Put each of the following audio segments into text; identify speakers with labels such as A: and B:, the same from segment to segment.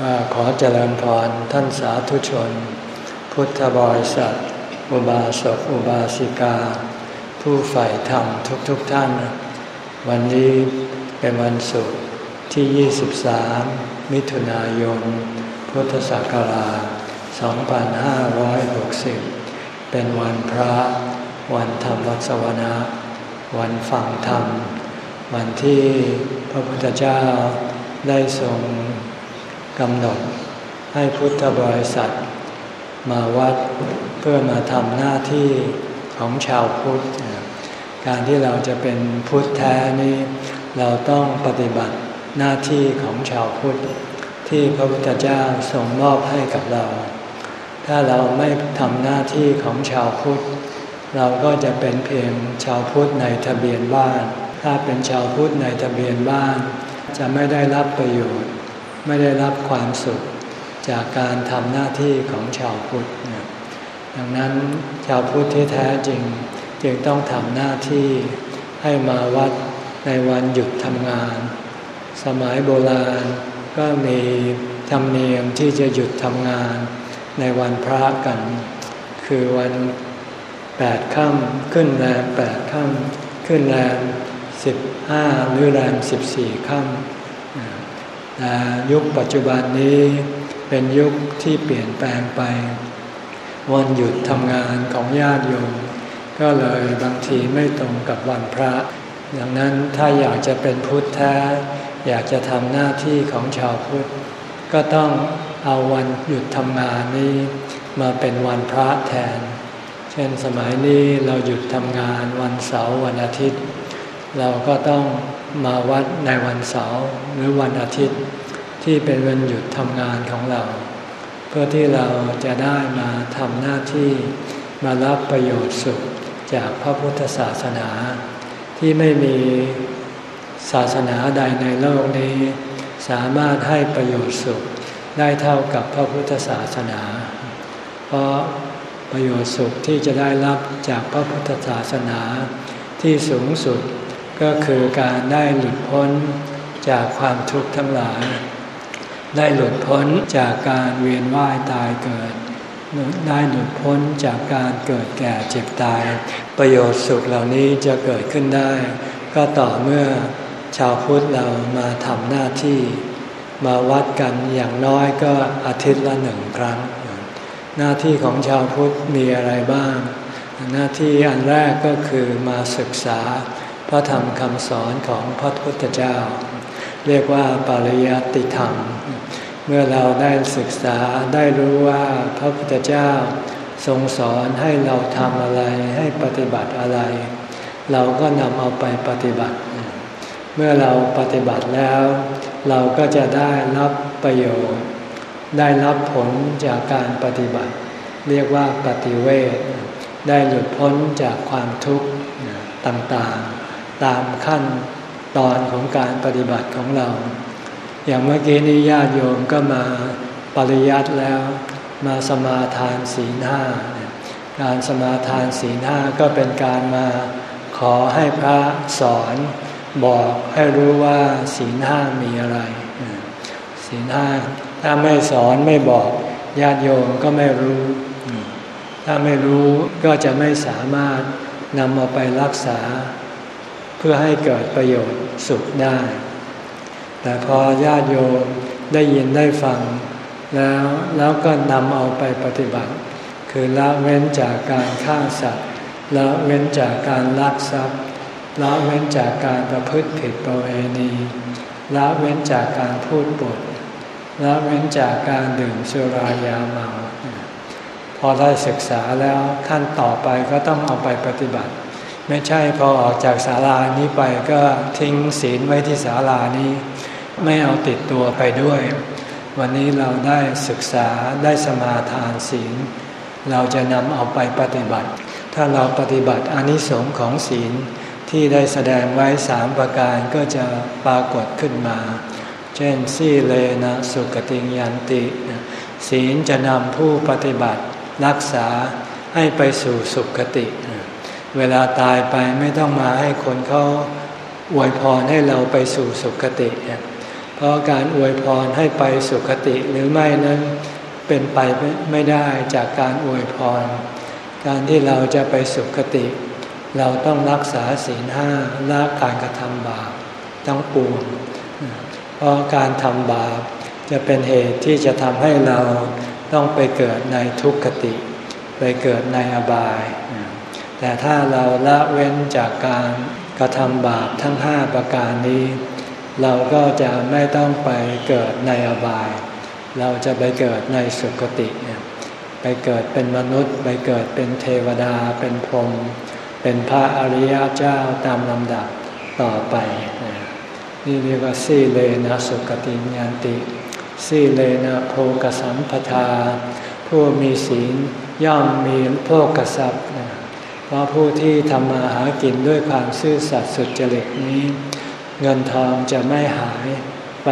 A: ก็ขอเจริญพรท่านสาธุชน พุทธบริษัท อุบาสกอุบาสิกา ผู้ใฝ่ธรรมทุกๆทท่าน วันนี้เป็นวันศุกร์ที่ 23 มิถุนายน พุทธศักราช 2560 เป็นวันพระ วันธรรมวัสวนะ วันฟังธรรม วันที่พระพุทธเจ้าได้ทรง กำหนดให้พุทธบริษัท มาวัดเพื่อมาทำหน้าที่ของชาวพุทธ การที่เราจะเป็นพุทธแท้นี้เราต้องปฏิบัติหน้าที่ของชาวพุทธ ที่พระพุทธเจ้าทรงมอบให้กับเรา ถ้าเราไม่ทำหน้าที่ของชาวพุทธ เราก็จะเป็นเพียงชาวพุทธในทะเบียนบ้าน ถ้าเป็นชาวพุทธในทะเบียนบ้าน จะไม่ได้รับประโยชน์ ไม่ได้รับความสุขจากการทำหน้าที่ของชาวพุทธดังนั้นชาวพุทธที่แท้จริงจึงต้องทำหน้าที่ให้มาวัดในวันหยุดทำงาน สมัยโบราณก็มีธรรมเนียมที่จะหยุดทำงานในวันพระกัน คือวันแปดค่ำขึ้นแรมแปดค่ำขึ้นแรมสิบห้าหรือแรมสิบสี่ค่ำ แต่ยุคปัจจุบันนี้เป็นยุคที่เปลี่ยนแปลงไป วันหยุดทำงานของญาติโยมก็เลยบางทีไม่ตรงกับวันพระดังนั้นถ้าอยากจะเป็นพุทธแท้ อยากจะทำหน้าที่ของชาวพุทธ ก็ต้องเอาวันหยุดทำงานนี้มาเป็นวันพระแทน เช่นสมัยนี้เราหยุดทำงานวันเสาร์วันอาทิตย์ เราก็ต้อง มาวัดในวันเสาร์หรือวันอาทิตย์ที่เป็นวันหยุดทำงานของเรา เพื่อที่เราจะได้มาทำหน้าที่มารับประโยชน์สุขจากพระพุทธศาสนา ที่ไม่มีศาสนาใดในโลกนี้ สามารถให้ประโยชน์สุขได้เท่ากับพระพุทธศาสนา เพราะประโยชน์สุขที่จะได้รับจากพระพุทธศาสนาที่สูงสุด ก็คือการได้หลุดพ้นจากความทุกข์ทั้งหลาย ได้หลุดพ้นจากการเวียนว่ายตายเกิด ได้หลุดพ้นจากการเกิดแก่เจ็บตาย ประโยชน์สุขเหล่านี้จะเกิดขึ้นได้ ก็ต่อเมื่อชาวพุทธเรามาทำหน้าที่ มาวัดกันอย่างน้อยก็อาทิตย์ละหนึ่งครั้ง หน้าที่ของชาวพุทธมีอะไรบ้าง หน้าที่อันแรกก็คือมาศึกษา พระธรรมคำสอนของพระพุทธเจ้า เรียกว่าปริยัติธรรม เมื่อเราได้ศึกษาได้รู้ว่าพระพุทธเจ้า ทรงสอนให้เราทำอะไรให้ปฏิบัติอะไร เราก็นำเอาไปปฏิบัติ เมื่อเราปฏิบัติแล้ว เราก็จะได้รับประโยชน์ ได้รับผลจากการปฏิบัติ เรียกว่าปฏิเวทได้หลุดพ้นจากความทุกข์ต่างๆ ตามขั้นตอนของการปฏิบัติของเรา อย่างเมื่อกี้นี้ญาติโยมก็มาปริยัติแล้ว มาสมาทานศีลห้าการสมาทานศีลห้าก็เป็นการมาขอให้พระสอนบอกให้รู้ว่าศีลห้ามีอะไร ศีลห้าถ้าไม่สอนไม่บอกญาติโยมก็ไม่รู้ ถ้าไม่รู้ก็จะไม่สามารถนำมาไปรักษา เพื่อให้เกิดประโยชน์สุขได้ แต่พอญาติโยมได้ยินได้ฟัง แล้วแล้วก็นำเอาไปปฏิบัติ คือละเว้นจากการฆ่าสัตว์ละเว้นจากการลักทรัพย์ละเว้นจากการประพฤติผิดประเวณีละเว้นจากการพูดปดละเว้นจากการดื่มสุรายาเมา พอได้ศึกษาแล้วขั้นต่อไปก็ต้องเอาไปปฏิบัติ ไม่ใช่พอออกจากศาลานี้ไปก็ทิ้งศีลไว้ที่ศาลานี้ ไม่เอาติดตัวไปด้วย วันนี้เราได้ศึกษาได้สมาทานศีล เราจะนำเอาไปปฏิบัติ ถ้าเราปฏิบัติอนิสงค์ของศีลที่ได้แสดงไว้สามประการก็จะปรากฏขึ้นมา เช่นสีเลนะสุกติยันติ ศีลจะนำผู้ปฏิบัติรักษาให้ไปสู่สุขติ เวลาตายไปไม่ต้องมาให้คนเขาอวยพรให้เราไปสู่สุคติเเพราะการอวยพรให้ไปสุคติหรือไม่นั้นเป็นไปไม่ได้จากการอวยพร การที่เราจะไปสุคติ เราต้องรักษาศีลห้าละการกระทำบาปทั้งปวงเพราะการทำบาปจะเป็นเหตุที่จะทำให้เราต้องไปเกิดในทุกขติ ไปเกิดในอบาย แต่ถ้าเราละเว้นจากการกระทำบาปทั้งห้าประการนี้ เราก็จะไม่ต้องไปเกิดในอบาย เราจะไปเกิดในสุคติ ไปเกิดเป็นมนุษย์ ไปเกิดเป็นเทวดา เป็นพรหมเป็นพระอริยเจ้าตามลำดับต่อไป นี่เรียกว่าสีเลนะสุกติญาณติสีเลนะโภกสัมปทา ผู้มีศีลย่อมมีโภกทรัพย์ เพราะผู้ที่ทำมาหากินด้วยความซื่อสัตย์สุจริตนี้ เงินทองจะไม่หายไป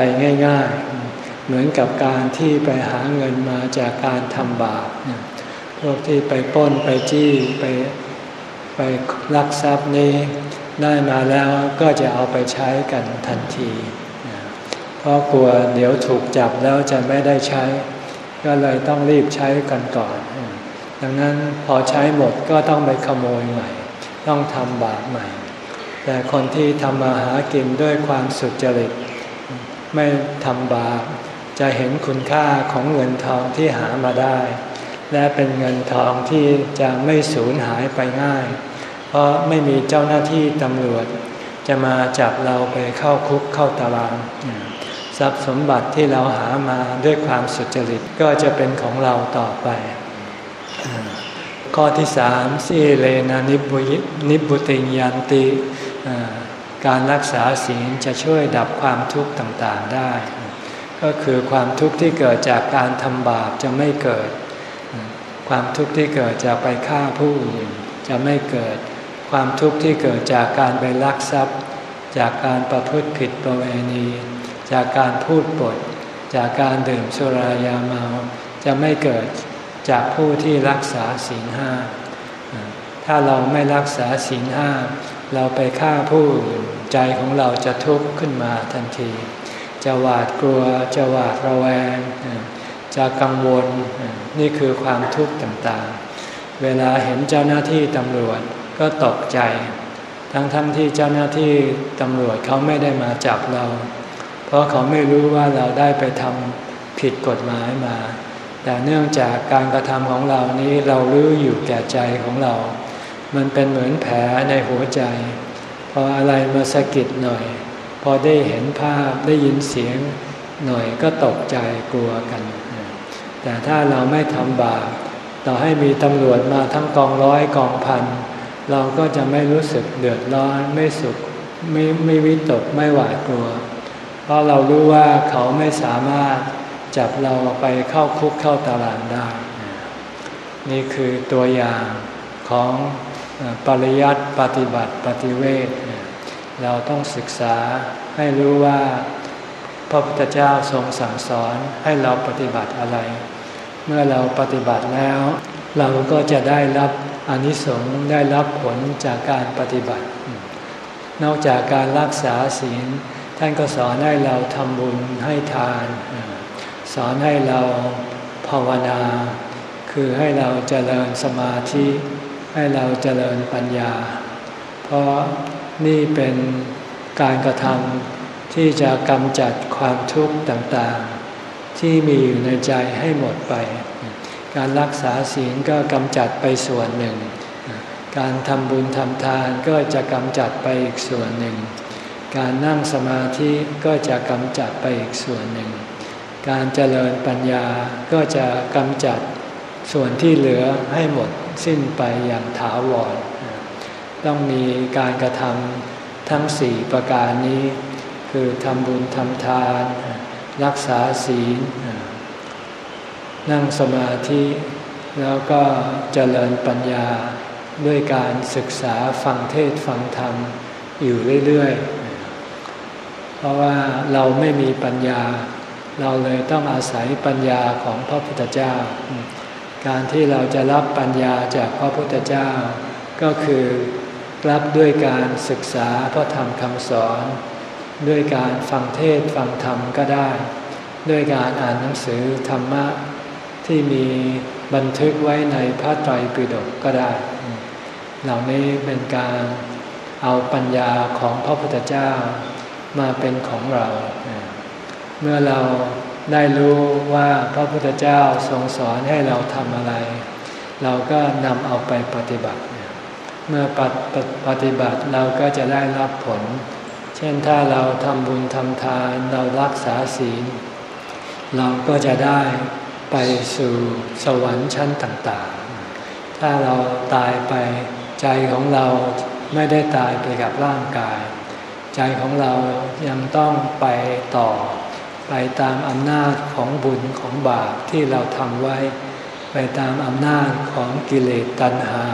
A: ง่ายๆ เหมือนกับการที่ไปหาเงินมาจากการทำบาปพวกที่ไปป้นไปจี้ไปไปลักทรัพย์นี้ได้มาแล้วก็จะเอาไปใช้กันทันที เพราะกลัวเดี๋ยวถูกจับแล้วจะไม่ได้ใช้ ก็เลยต้องรีบใช้กันก่อน ดังนั้นพอใช้หมดก็ต้องไปขโมยใหม่ ต้องทำบาปใหม่ แต่คนที่ทำมาหากินด้วยความสุจริต ไม่ทำบาปจะเห็นคุณค่าของเงินทองที่หามาได้ และเป็นเงินทองที่จะไม่สูญหายไปง่าย เพราะไม่มีเจ้าหน้าที่ตำรวจ จะมาจับเราไปเข้าคุกเข้าตารางทรัพย์สมบัติที่เราหามาด้วยความสุจริตก็จะเป็นของเราต่อไป ข้อที่สามสีเลนะนิบุนิบุติยันติการรักษาศีลจะช่วยดับความทุกข์ต่างๆได้ ก็คือความทุกข์ที่เกิดจากการทำบาปจะไม่เกิด ความทุกข์ที่เกิดจากไปฆ่าผู้อื่นจะไม่เกิด ความทุกข์ที่เกิดจากการไปลักทรัพย์ จากการประพฤติผิดประเวณี จากการพูดปด จากการดื่มสุรายาเมาจะไม่เกิด จากผู้ที่รักษาศีลห้า ถ้าเราไม่รักษาศีลห้า เราไปฆ่าผู้อื่นใจของเราจะทุกข์ขึ้นมาทันที จะหวาดกลัว จะหวาดระแวง จะกังวล นี่คือความทุกข์ต่างๆ เวลาเห็นเจ้าหน้าที่ตำรวจก็ตกใจ ทั้งๆทที่เจ้าหน้าที่ตำรวจเขาไม่ได้มาจับเรา เพราะเขาไม่รู้ว่าเราได้ไปทำผิดกฎหมายมา แต่เนื่องจากการกระทำของเรานี้เรารู้อยู่แก่ใจของเรา มันเป็นเหมือนแผลในหัวใจ พออะไรมาสะกิดหน่อย พอได้เห็นภาพได้ยินเสียงหน่อยก็ตกใจกลัวกัน แต่ถ้าเราไม่ทำบาปต่อให้มีตำรวจมาทั้งกองร้อยกองพัน เราก็จะไม่รู้สึกเดือดร้อนไม่สุขไม่ไม่วิตกไม่หวาดกลัว เพราะเรารู้ว่าเขาไม่สามารถ จับเราไปเข้าคุกเข้าตารางได้ นี่คือตัวอย่างของปริยัติปฏิบัติปฏิเวทเราต้องศึกษาให้รู้ว่าพระพุทธเจ้าทรงสั่งสอนให้เราปฏิบัติอะไร เมื่อเราปฏิบัติแล้ว เราก็จะได้รับอนิสงส์ได้รับผลจากการปฏิบัติ นอกจากการรักษาศีล ท่านก็สอนให้เราทำบุญให้ทาน สอนให้เราภาวนา คือให้เราเจริญสมาธิ ให้เราเจริญปัญญา เพราะนี่เป็นการกระทำที่จะกำจัดความทุกข์ต่างๆ ที่มีอยู่ในใจให้หมดไป การรักษาศีลก็กำจัดไปส่วนหนึ่ง การทำบุญทำทานก็จะกำจัดไปอีกส่วนหนึ่ง การนั่งสมาธิก็จะกำจัดไปอีกส่วนหนึ่ง การเจริญปัญญาก็จะกำจัดส่วนที่เหลือให้หมดสิ้นไปอย่างถาวร ต้องมีการกระทำทั้งสี่ประการนี้ คือทำบุญทำทาน รักษาศีล นั่งสมาธิแล้วก็เจริญปัญญาด้วยการศึกษาฟังเทศฟังธรรมอยู่เรื่อยๆพราะว่าเราไม่มีปัญญา เราเลยต้องอาศัยปัญญาของพระพุทธเจ้า การที่เราจะรับปัญญาจากพระพุทธเจ้า ก็คือรับด้วยการศึกษาพระธรรมคำสอน ด้วยการฟังเทศฟังธรรมก็ได้ ด้วยการอ่านหนังสือธรรมะที่มีบันทึกไว้ในพระไตรปิฎกก็ได้ เหล่านี้เป็นการเอาปัญญาของพระพุทธเจ้ามาเป็นของเรา เมื่อเราได้รู้ว่าพระพุทธเจ้าทรงสอนให้เราทำอะไร เราก็นำเอาไปปฏิบัติ เมื่อปปฏิบัติเราก็จะได้รับผล เช่นถ้าเราทำบุญทำทานเรารักษาศีล เราก็จะได้ไปสู่สวรรค์ชั้นต่างๆ ถ้าเราตายไปใจของเราไม่ได้ตายไปกับร่างกาย ใจของเรายังต้องไปต่อ ไปตามอำนาจของบุญของบาปที่เราทำไว้ ไปตามอำนาจของกิเลสตัณหา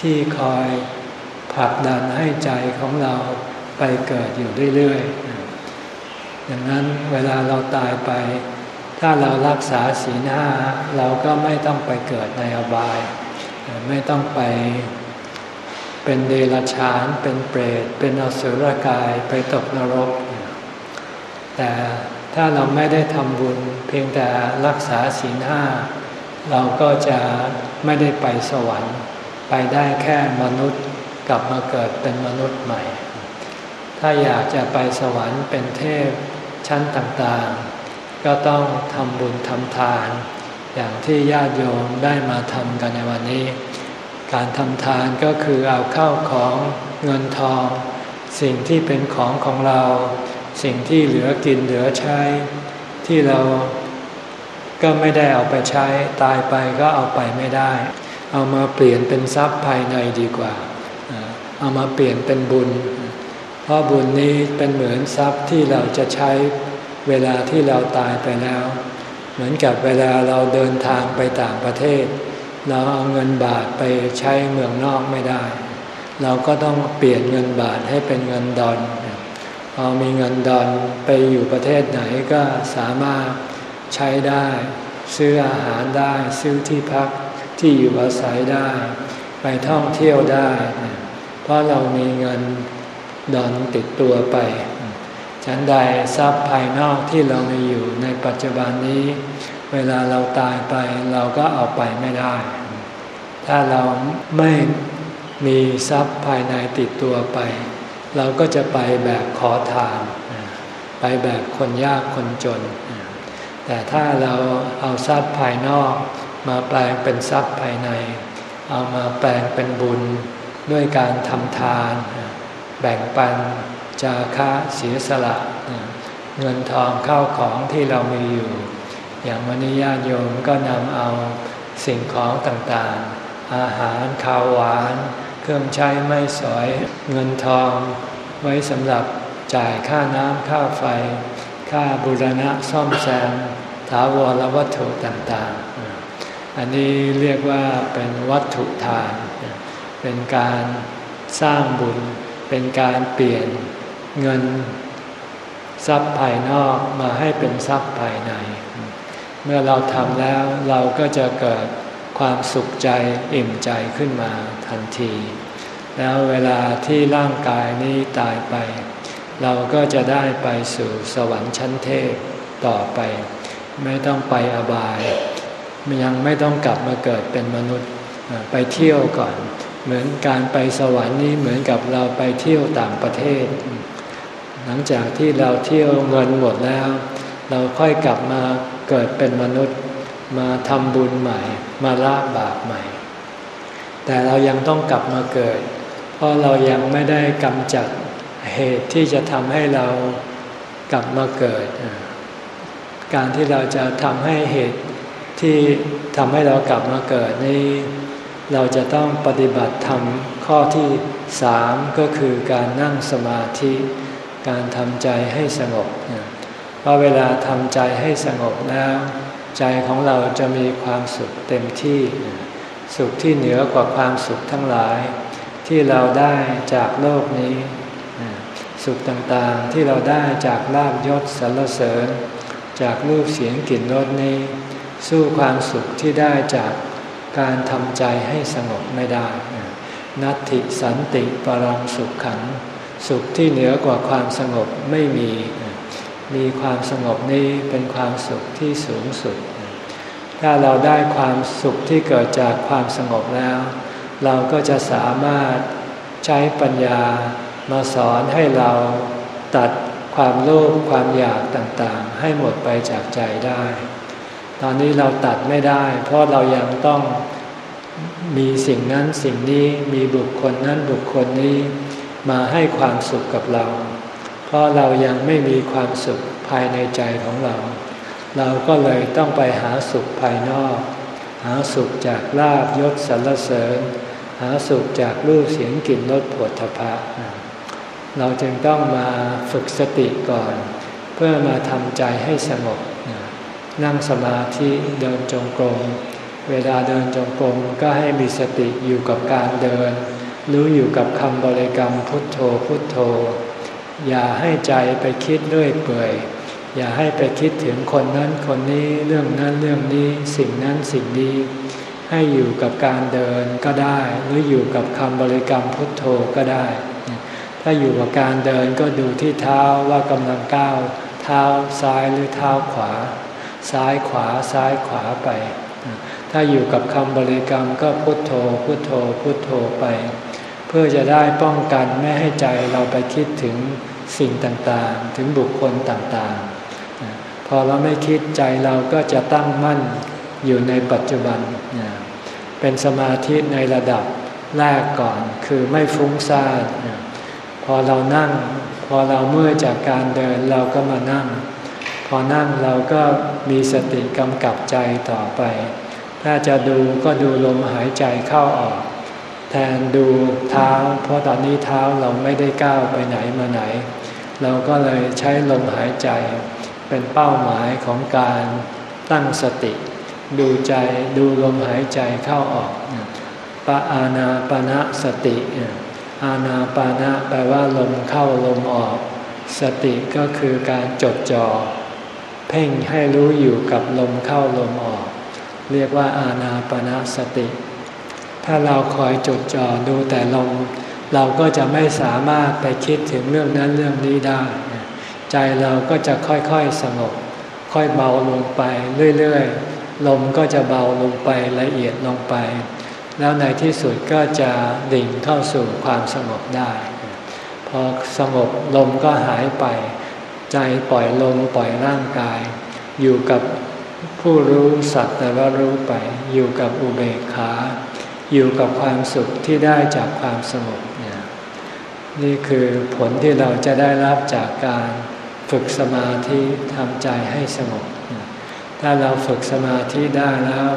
A: ที่คอยผลักดันให้ใจของเราไปเกิดอยู่เรื่อยๆดังนั้นเวลาเราตายไป ถ้าเรารักษาศีลห้าเราก็ไม่ต้องไปเกิดในอบาย ไม่ต้องไปเป็นเดรัจฉาน เป็นเปรต เป็นอสุรกาย ไปตกนรก แต่ ถ้าเราไม่ได้ทำบุญ เพียงแต่รักษาศีลห้าเราก็จะไม่ได้ไปสวรรค์ ไปได้แค่มนุษย์กลับมาเกิดเป็นมนุษย์ใหม่ ถ้าอยากจะไปสวรรค์เป็นเทพชั้นต่างๆ ก็ต้องทำบุญทำทาน อย่างที่ญาติโยมได้มาทำกันในวันนี้ การทำทานก็คือเอาเข้าของเงินทอง สิ่งที่เป็นของของเรา สิ่งที่เหลือกินเหลือใช้ ที่เราก็ไม่ได้เอาไปใช้ตายไปก็เอาไปไม่ได้ เอามาเปลี่ยนเป็นทรัพย์ภายในดีกว่า เอามาเปลี่ยนเป็นบุญ เพราะบุญนี้เป็นเหมือนทรัพย์ที่เราจะใช้เวลาที่เราตายไปแล้ว เหมือนกับเวลาเราเดินทางไปต่างประเทศ เราเอาเงินบาทไปใช้เมืองนอกไม่ได้ เราก็ต้องเปลี่ยนเงินบาทให้เป็นเงินดอล พอมีเงินดอนไปอยู่ประเทศไหนก็สามารถใช้ได้ ซื้ออาหารได้ ซื้อที่พักที่อยู่อาศัยได้ ไปท่องเที่ยวได้ เพราะเรามีเงินดอนติดตัวไป ฉันใดทรัพย์ภายนอกที่เรามีอยู่ในปัจจุบันนี้ เวลาเราตายไปเราก็เอาไปไม่ได้ ถ้าเราไม่มีทรัพย์ภายในติดตัวไป เราก็จะไปแบบขอทาน ไปแบบคนยากคนจน แต่ถ้าเราเอาทรัพย์ภายนอก มาแปลงเป็นทรัพย์ภายใน เอามาแปลงเป็นบุญด้วยการทำทาน แบ่งปันจาคะเสียสละ เงินทองเข้าของที่เรามีอยู่ อย่างวันนี้ญาติโยมก็นำเอาสิ่งของต่างๆ อาหารข้าวหวาน เครื่องใช้ไม่สอยเงินทอง ไว้สำหรับจ่ายค่าน้ำค่าไฟ ค่าบุรณะซ่อมแซมถาวรวัตถุต่างๆ อันนี้เรียกว่าเป็นวัตถุทาน เป็นการสร้างบุญ เป็นการเปลี่ยนเงินทรัพย์ภายนอกมาให้เป็นทรัพย์ภายใน เมื่อเราทำแล้วเราก็จะเกิด ความสุขใจอิ่มใจขึ้นมาทันที แล้วเวลาที่ร่างกายนี้ตายไป เราก็จะได้ไปสู่สวรรค์ชั้นเทพต่อไป ไม่ต้องไปอบายยังไม่ต้องกลับมาเกิดเป็นมนุษย์ไปเที่ยวก่อน เหมือนการไปสวรรค์นี้เหมือนกับเราไปเที่ยวต่างประเทศ หลังจากที่เราเที่ยวเงินหมดแล้ว เราค่อยกลับมาเกิดเป็นมนุษย์ มาทำบุญใหม่ มาละบาปใหม่ แต่เรายังต้องกลับมาเกิด เพราะเรายังไม่ได้กำจัดเหตุที่จะทำให้เรากลับมาเกิด การที่เราจะทำให้เหตุที่ทำให้เรากลับมาเกิดนี้ เราจะต้องปฏิบัติธรรมข้อที่สามก็คือการนั่งสมาธิ การทำใจให้สงบเพราะเวลาทำใจให้สงบแล้ว ใจของเราจะมีความสุขเต็มที่ สุขที่เหนือกว่าความสุขทั้งหลาย ที่เราได้จากโลกนี้ สุขต่างๆที่เราได้จากลาบยศสรรเสริญ จากรูปเสียงกลิ่นรสนี้ สู้ความสุขที่ได้จากการทำใจให้สงบไม่ได้ นัตติสันติปรังสุขขัน สุขที่เหนือกว่าความสงบไม่มี มีความสงบนี้เป็นความสุขที่สูงสุด ถ้าเราได้ความสุขที่เกิดจากความสงบแล้ว เราก็จะสามารถใช้ปัญญามาสอนให้เราตัดความโลภความอยากต่างๆ ให้หมดไปจากใจได้ ตอนนี้เราตัดไม่ได้ เพราะเรายังต้องมีสิ่งนั้นสิ่งนี้มีบุคคลนั้นบุคคลนี้มาให้ความสุขกับเรา เพราะเรายังไม่มีความสุขภายในใจของเรา เราก็เลยต้องไปหาสุขภายนอก หาสุขจากลาบยศสรรเสริญ หาสุขจากรูปเสียงกลิ่นรสผลทพะเราจึงต้องมาฝึกสติก่อน เพื่อมาทำใจให้สงบนั่งสมาธิเดินจงกรมเวลาเดินจงกรมก็ให้มีสติอยู่กับการเดินรู้อยู่กับคำบริกรรมพุทโธพุทโธ อย่าให้ใจไปคิดเรื่อยเปื่อย อย่าให้ไปคิดถึงคนนั้นคนนี้เรื่องนั้นเรื่องนี้สิ่งนั้นสิ่งนี้ ให้อยู่กับการเดินก็ได้ หรืออยู่กับคำบริกรรมพุทโธก็ได้ ถ้าอยู่กับการเดินก็ดูที่เท้าว่ากำลังก้าว เท้าซ้ายหรือเท้าขวา ซ้ายขวาซ้ายขวาไป ถ้าอยู่กับคำบริกรรมก็พุทโธพุทโธพุทโธไป เพื่อจะได้ป้องกันไม่ให้ใจเราไปคิดถึงสิ่งต่างๆ ถึงบุคคลต่างๆ พอเราไม่คิดใจเราก็จะตั้งมั่นอยู่ในปัจจุบัน เป็นสมาธิในระดับแรกก่อนคือไม่ฟุ้งซ่านพอเรานั่ง พอเราเมื่อจากการเดินเราก็มานั่ง พอนั่งเราก็มีสติกำกับใจต่อไป ถ้าจะดูก็ดูลมหายใจเข้าออก แทนดูเท้า เพราะตอนนี้เท้าเราไม่ได้ก้าวไปไหนมาไหน เราก็เลยใช้ลมหายใจ เป็นเป้าหมายของการตั้งสติ ดูใจดูลมหายใจเข้าออกปะอานาปณะสติ อานาปานะแปลว่าลมเข้าลมออก สติก็คือการจดจ่อเพ่งให้รู้อยู่กับลมเข้าลมออก เรียกว่าอานาปณะสติ ถ้าเราคอยจดจ่อดูแต่ลมเราก็จะไม่สามารถไปคิดถึงเรื่องนั้นเรื่องนี้ได้ ใจเราก็จะค่อยๆสงบ ค่อยเบาลงไปเรื่อยๆ ลมก็จะเบาลงไปละเอียดลงไป แล้วในที่สุดก็จะดิ่งเข้าสู่ความสงบได้ พอสงบลมก็หายไป ใจปล่อยลมปล่อยร่างกาย อยู่กับผู้รู้สัตว์แต่ว่ารู้ไป อยู่กับอุเบกขา อยู่กับความสุขที่ได้จากความสงบเนี่ยนี่คือผลที่เราจะได้รับจากการฝึกสมาธิทำใจให้สงบ ถ้าเราฝึกสมาธิได้แล้ว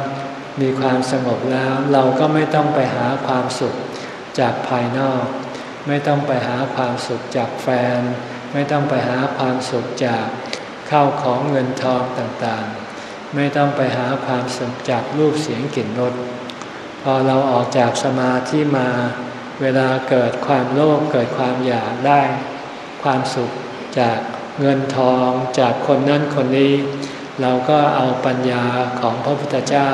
A: มีความสงบแล้ว เราก็ไม่ต้องไปหาความสุขจากภายนอก ไม่ต้องไปหาความสุขจากแฟน ไม่ต้องไปหาความสุขจากข้าวของเงินทองต่างๆ ไม่ต้องไปหาความสุขจากรูปเสียงกลิ่นรส พอเราออกจากสมาธิมา เวลาเกิดความโลภเกิดความอยากได้ ความสุขจากเงินทองจากคนนั้นคนนี้ เราก็เอาปัญญาของพระพุทธเจ้า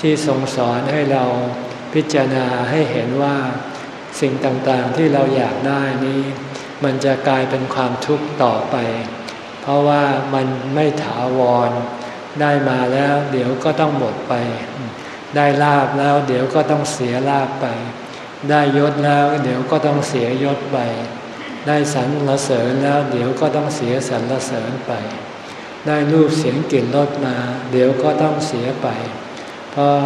A: ที่ทรงสอนให้เราพิจารณาให้เห็นว่า สิ่งต่างๆที่เราอยากได้นี้ มันจะกลายเป็นความทุกข์ต่อไป เพราะว่ามันไม่ถาวร ได้มาแล้วเดี๋ยวก็ต้องหมดไป ได้ลาบแล้ว เดี๋ยวก็ต้องเสียลาบไป ได้ยศแล้ว เดี๋ยวก็ต้องเสียยศไป ได้สรรเสริญแล้ว เดี๋ยวก็ต้องเสียสรรเสริญไป ได้รูปเสียงกลิ่นรสมา เดี๋ยวก็ต้องเสียไป เพราะ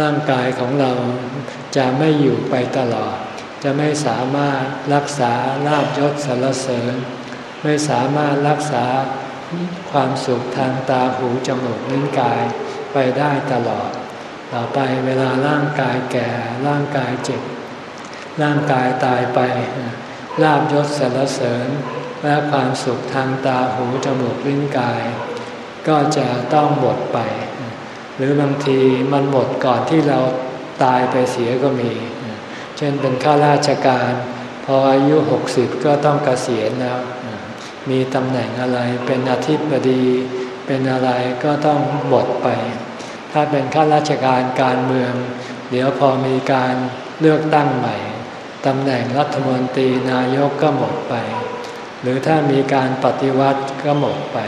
A: ร่างกายของเราจะไม่อยู่ไปตลอด จะไม่สามารถรักษาลาบยศสรรเสริญ ไม่สามารถรักษาความสุขทางตาหูจมูกลิ้นกายไปได้ตลอด ต่อไปเวลาร่างกายแก่ร่างกายเจ็บ ร่างกายตายไปลาบยศสรรเสริญ และความสุขทางตาหูจมูกลิ้นกาย ก็จะต้องหมดไป หรือบางทีมันหมดก่อนที่เราตายไปเสียก็มี เช่นเป็นข้าราชการ พออายุหกสิบก็ต้องกเกษียณแล้ว มีตำแหน่งอะไรเป็นอาทิตย์บดี เป็นอะไรก็ต้องหมดไป ถ้าเป็นข้าราชการการเมือง เดี๋ยวพอมีการเลือกตั้งใหม่ตำแหน่งรัฐมนตรีนายกก็หมดไป หรือถ้ามีการปฏิวัติก็หมดไป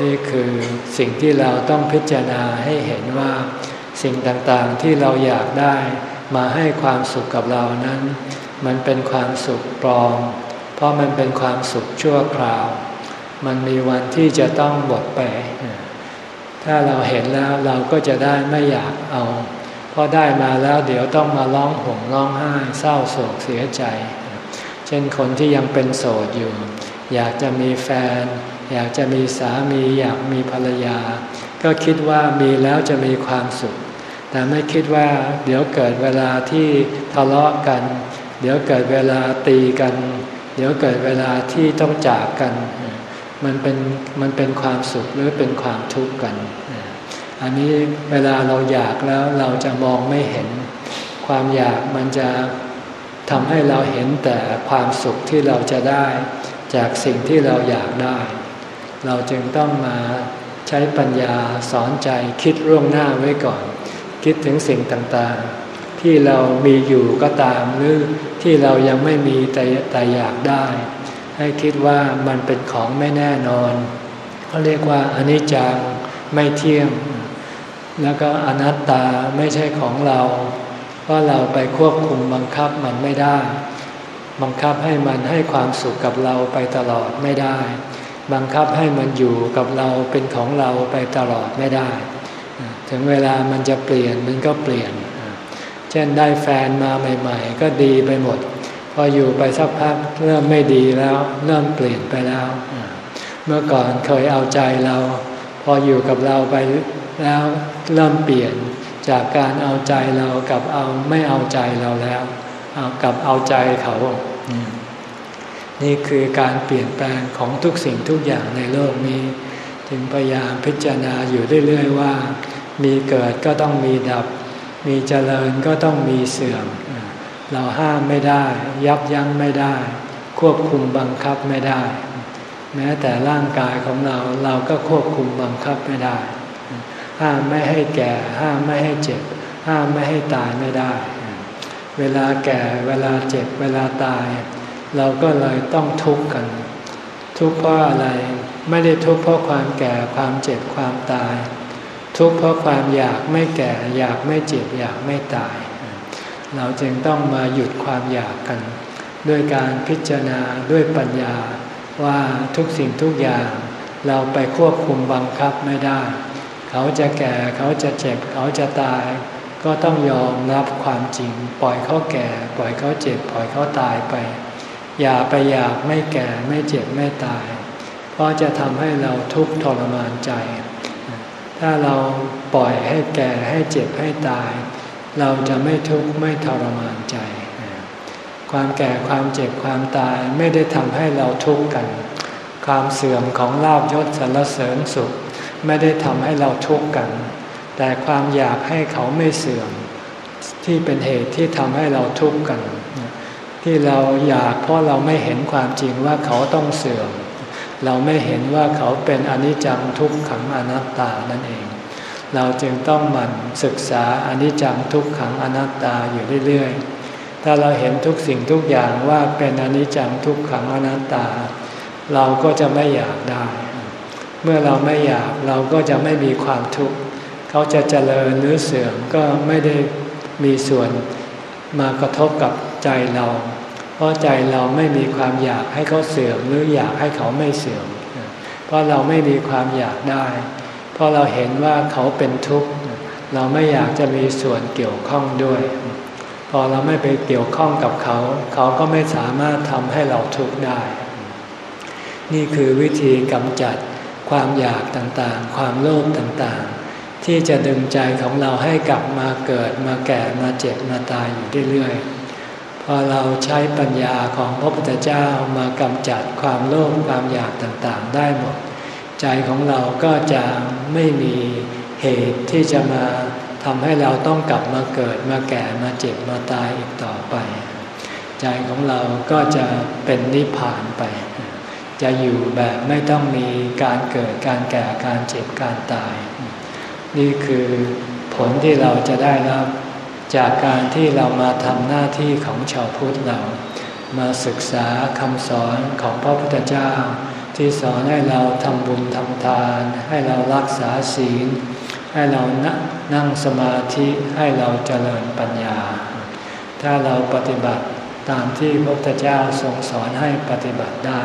A: นี่คือสิ่งที่เราต้องพิจารณาให้เห็นว่า สิ่งต่างๆที่เราอยากได้มาให้ความสุขกับเรานั้น มันเป็นความสุขปลอม เพราะมันเป็นความสุขชั่วคราว มันมีวันที่จะต้องหมดไป ถ้าเราเห็นแล้วเราก็จะได้ไม่อยากเอาพอได้มาแล้วเดี๋ยวต้องมาร้องห่มร้องไห้เศร้าโศกเสียใจ เช่นคนที่ยังเป็นโสดอยู่ อยากจะมีแฟน อยากจะมีสามีอยากมีภรรยา ก็คิดว่ามีแล้วจะมีความสุข แต่ไม่คิดว่าเดี๋ยวเกิดเวลาที่ทะเลาะกัน เดี๋ยวเกิดเวลาตีกัน เดี๋ยวเกิดเวลาที่ต้องจากกัน มันเป็นมันเป็นความสุขหรือเป็นความทุกข์กัน อันนี้เวลาเราอยากแล้วเราจะมองไม่เห็น ความอยากมันจะทำให้เราเห็นแต่ความสุขที่เราจะได้ จากสิ่งที่เราอยากได้ เราจึงต้องมาใช้ปัญญาสอนใจคิดร่วงหน้าไว้ก่อน คิดถึงสิ่งต่างๆ ที่เรามีอยู่ก็ตามหรือที่เรายังไม่มีแต่แต่อยากได้ ให้คิดว่ามันเป็นของไม่แน่นอนเขาเรียกว่าอนิจจังไม่เที่ยง แล้วก็อนัตตาไม่ใช่ของเราเพราะเราไปควบคุมบังคับมันไม่ได้ บังคับให้มันให้ความสุขกับเราไปตลอดไม่ได้ บังคับให้มันอยู่กับเราเป็นของเราไปตลอดไม่ได้ ถึงเวลามันจะเปลี่ยนมันก็เปลี่ยน เช่นได้แฟนมาใหม่ ๆ ก็ดีไปหมด พออยู่ไปสักพักเริ่มไม่ดีแล้ว เริ่มเปลี่ยนไปแล้ว เมื่อก่อนเคยเอาใจเรา พออยู่กับเราไปแล้วเริ่มเปลี่ยนจากการเอาใจเรากับเอาไม่เอาใจเราแล้วเอากับเอาใจเขา นี่คือการเปลี่ยนแปลงของทุกสิ่งทุกอย่างในโลกนี้ จึงพยายามพิจารณาอยู่เรื่อย ๆ ว่า มีเกิดก็ต้องมีดับ มีเจริญก็ต้องมีเสื่อม เราห้ามไม่ได้ ยับยั้งไม่ได้ ควบคุมบังคับไม่ได้ แม้แต่ร่างกายของเราเราก็ควบคุมบังคับไม่ได้ ห้ามไม่ให้แก่ ห้ามไม่ให้เจ็บ ห้ามไม่ให้ตายไม่ได้ เวลาแก่เวลาเจ็บเวลาตาย เราก็เลยต้องทุกข์กัน ทุกข์เพราะอะไรไม่ได้ทุกข์เพราะความแก่ความเจ็บความตาย ทุกข์เพราะความอยากไม่แก่ อยากไม่เจ็บอยากไม่ตาย เราจึงต้องมาหยุดความอยากกัน ด้วยการพิจารณาด้วยปัญญาว่าทุกสิ่งทุกอย่าง เราไปควบคุมบังคับไม่ได้ เขาจะแก่เขาจะเจ็บเขาจะตาย ก็ต้องยอมรับความจริง ปล่อยเขาแก่ ปล่อยเขาเจ็บ ปล่อยเขาตายไป อย่าไปอยากไม่แก่ไม่เจ็บไม่ตาย เพราะจะทำให้เราทุกข์ทรมานใจ ถ้าเราปล่อยให้แก่ให้เจ็บให้ตาย เราจะไม่ทุกข์ไม่ทรมานใจ ความแก่ความเจ็บความตายไม่ได้ทำให้เราทุกข์กัน ความเสื่อมของลาบยศสรรเสริญสุข ไม่ได้ทำให้เราทุกข์กัน แต่ความอยากให้เขาไม่เสื่อม ที่เป็นเหตุที่ทำให้เราทุกข์กัน ที่เราอยากเพราะเราไม่เห็นความจริงว่าเขาต้องเสื่อม เราไม่เห็นว่าเขาเป็นอนิจจังทุกขังอนัตตานั่นเอง เราจึงต้องหมั่นศึกษาอนิจจังทุกขังอนัตตาอยู่เรื่อยๆ ถ้าเราเห็นทุกสิ่งทุกอย่างว่าเป็นอนิจจังทุกขังอนัตตา เราก็จะไม่อยากได้ เมื่อเราไม่อยากเราก็จะไม่มีความทุกข์เขาจะเจริญหรือเสื่อมก็ไม่ได้มีส่วนมากระทบกับใจเรา เพราะใจเราไม่มีความอยากให้เขาเสื่อมหรืออยากให้เขาไม่เสื่อม เพราะเราไม่มีความอยากได้ เพราะเราเห็นว่าเขาเป็นทุกข์ เราไม่อยากจะมีส่วนเกี่ยวข้องด้วย พอเราไม่ไปเกี่ยวข้องกับเขา เขาก็ไม่สามารถทำให้เราทุกข์ได้ นี่คือวิธีกำจัดความอยากต่างๆ ความโลภต่างๆ ที่จะดึงใจของเราให้กลับมาเกิดมาแก่มาเจ็บมาตายอยู่เรื่อยๆ พอเราใช้ปัญญาของพระพุทธเจ้ามากำจัดความโลภความอยากต่างๆ ได้หมด ใจของเราก็จะไม่มีเหตุที่จะมาทำให้เราต้องกลับมาเกิดมาแก่มาเจ็บมาตายอีกต่อไป ใจของเราก็จะเป็นนิพพานไป จะอยู่แบบไม่ต้องมีการเกิดการแก่การเจ็บการตาย นี่คือผลที่เราจะได้รับจากการที่เรามาทำหน้าที่ของชาวพุทธเรา มาศึกษาคำสอนของพระพุทธเจ้า ที่สอนให้เราทำบุญทำทาน ให้เรารักษาศีล ให้เรานั่งสมาธิให้เราเจริญปัญญา ถ้าเราปฏิบัติตามที่พระพุทธเจ้าทรงสอนให้ปฏิบัติได้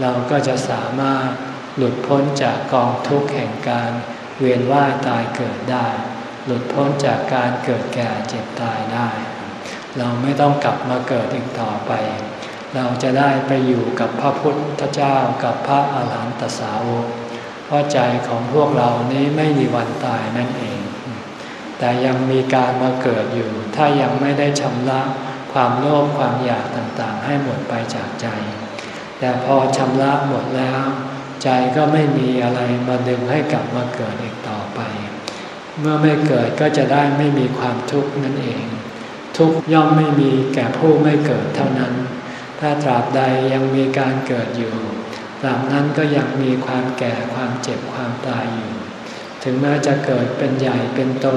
A: เราก็จะสามารถหลุดพ้นจากกองทุกข์แห่งการเวียนว่ายตายเกิดได้ หลุดพ้นจากการเกิดแก่เจ็บตายได้ เราไม่ต้องกลับมาเกิดอีกต่อไป เราจะได้ไปอยู่กับพระพุทธเจ้ากับพระอาหารหันตสาวกเพราะใจของพวกเรานี้ไม่มีวันตายนั่นเอง แต่ยังมีการมาเกิดอยู่ ถ้ายังไม่ได้ชำระความโลภความอยากต่างๆ ให้หมดไปจากใจ แต่พอชำระหมดแล้ว ใจก็ไม่มีอะไรมาดึงให้กลับมาเกิดอีกต่อไป เมื่อไม่เกิดก็จะได้ไม่มีความทุกข์นั่นเอง ทุกย่อมไม่มีแก่ผู้ไม่เกิดเท่านั้น ถ้าตราบใดยังมีการเกิดอยู่ตราบนั้นก็ยังมีความแก่ความเจ็บความตายอยู่ ถึงแม้จะเกิดเป็นใหญ่เป็นโต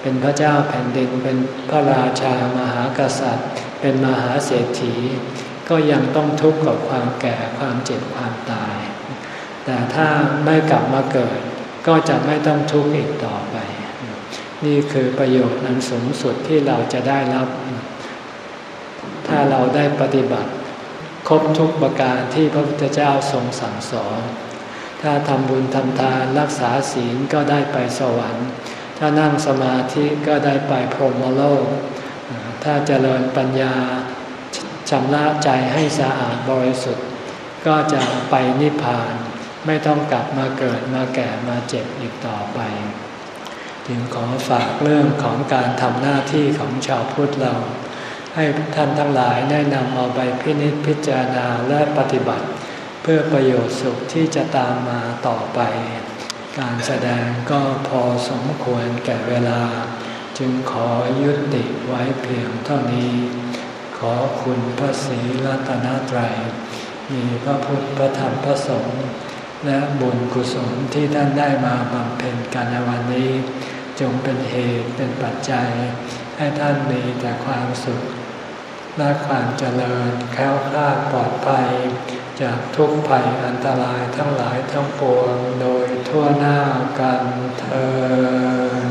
A: เป็นพระเจ้าแผ่นดิน เป็นพระราชามหากษัตริย์ เป็นมหาเศรษฐี ก็ยังต้องทุกข์กับความแก่ความเจ็บความตาย แต่ถ้าไม่กลับมาเกิด ก็จะไม่ต้องทุกข์อีกต่อไป นี่คือประโยชน์นั้นสูงสุดที่เราจะได้รับ ถ้าเราได้ปฏิบัติ ครบทุกประการที่พระพุทธเจ้าทรงสั่งสอน ถ้าทำบุญทำทานรักษาศีลก็ได้ไปสวรรค์ ถ้านั่งสมาธิก็ได้ไปพรหมโลก ถ้าเจริญปัญญาชำระใจให้สะอาดบริสุทธิ์ ก็จะไปนิพพาน ไม่ต้องกลับมาเกิดมาแก่มาเจ็บอีกต่อไปจึงขอฝากเรื่องของการทำหน้าที่ของชาวพุทธเรา ให้ท่านทั้งหลายได้นำเอาไปพินิจพิจารณาและปฏิบัติ เพื่อประโยชน์สุขที่จะตามมาต่อไป การแสดงก็พอสมควรแก่เวลา จึงขอยุติไว้เพียงเท่านี้ ขอคุณพระศรีรัตนตรัย มีพระพุทธพระธรรมพระสงฆ์และบุญกุศลที่ท่านได้มาบำเพ็ญกันในวันนี้ จงเป็นเหตุเป็นปัจจัย ให้ท่านมีแต่ความสุข และความเจริญแค้วคลาดปลอดภัย จากทุกภัยอันตรายทั้งหลายทั้งปวงโดยทั่วหน้ากันเธอ